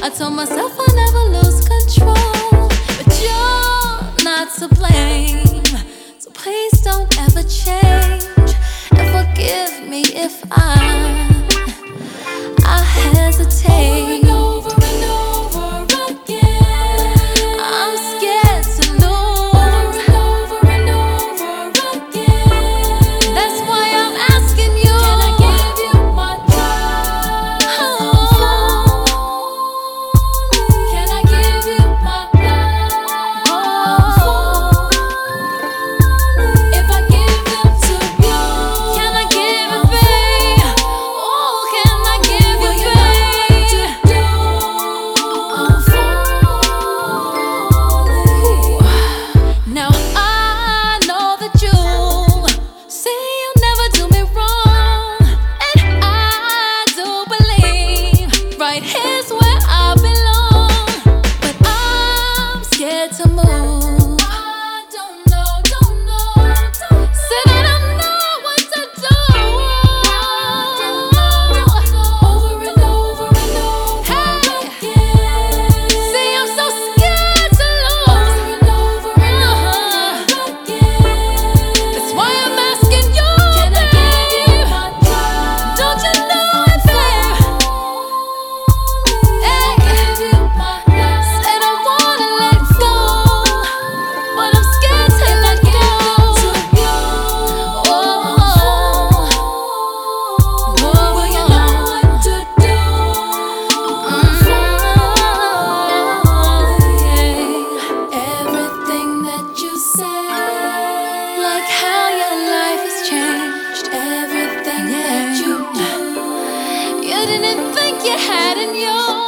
I told myself I never lose control, but you're not to blame. So please don't ever change. you had in your